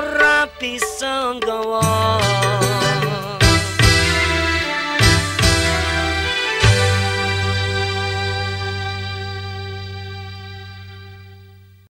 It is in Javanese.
ora pisang gawang